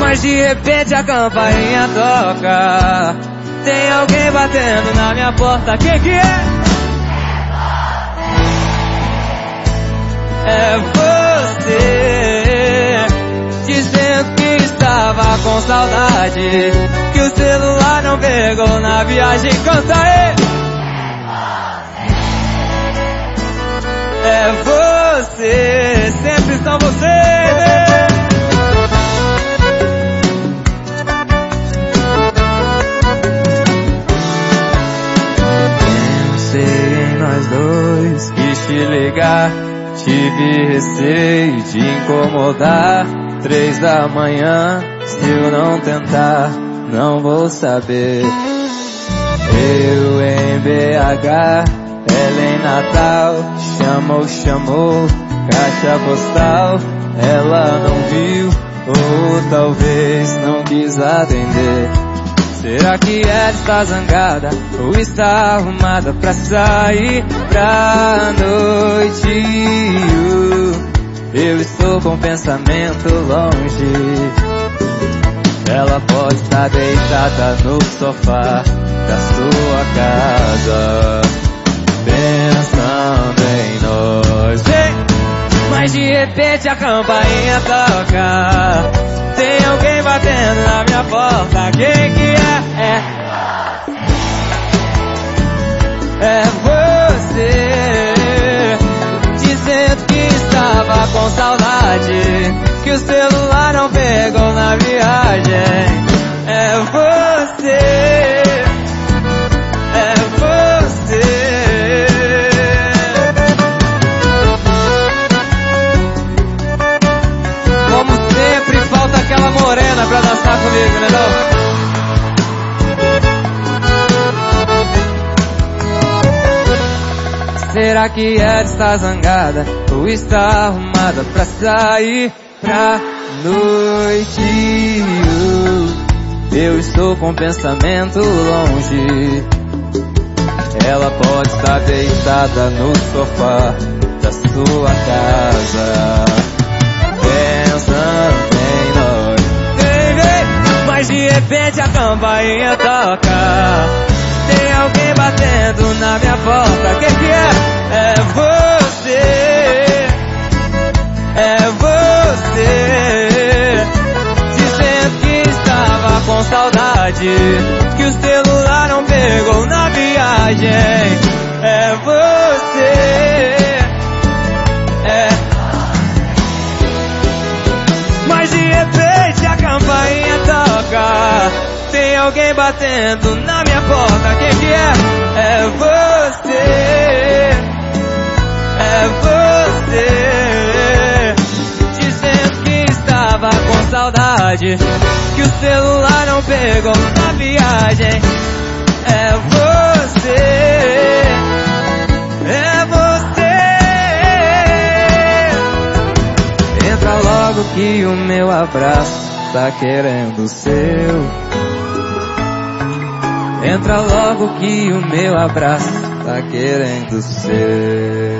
Mas de repente a campainha toca. Tem alguém batendo na minha porta. Quem que é? É você dizendo que estava com saudade, que o celular não pegou na viagem. Canta aí. É você, sempre são vocês. nós dois. Quis te ligar, tive receio de incomodar. Três da manhã, se eu não tentar, não vou saber. Eu em BH, ela em Natal, chamou, chamou, caixa postal, ela não viu, ou talvez não quis atender. Será que ela está zangada ou está arrumada pra sair pra noite? Eu estou com pensamento longe. Ela pode estar deitada no sofá da sua casa, repente a campainha toca. Tem alguém batendo na minha porta. Quem que é? É, é você dizendo que estava com saudade, pra dançar comigo, né não? Será que ela está zangada ou está arrumada pra sair pra noite? Eu estou com pensamento longe. Ela pode estar deitada no sofá da sua casa, repente a campainha toca. Tem alguém batendo na minha porta. Quem que é? É você. É você. Dizendo que estava com saudade. Que o celular não pegou na viagem. É você. Alguém batendo na minha porta. Quem que é? É você. É você. Dizendo que estava com saudade. Que o celular não pegou na viagem. É você. É você. Entra logo que o meu abraço tá querendo o seu. Entra logo que o meu abraço tá querendo o seu.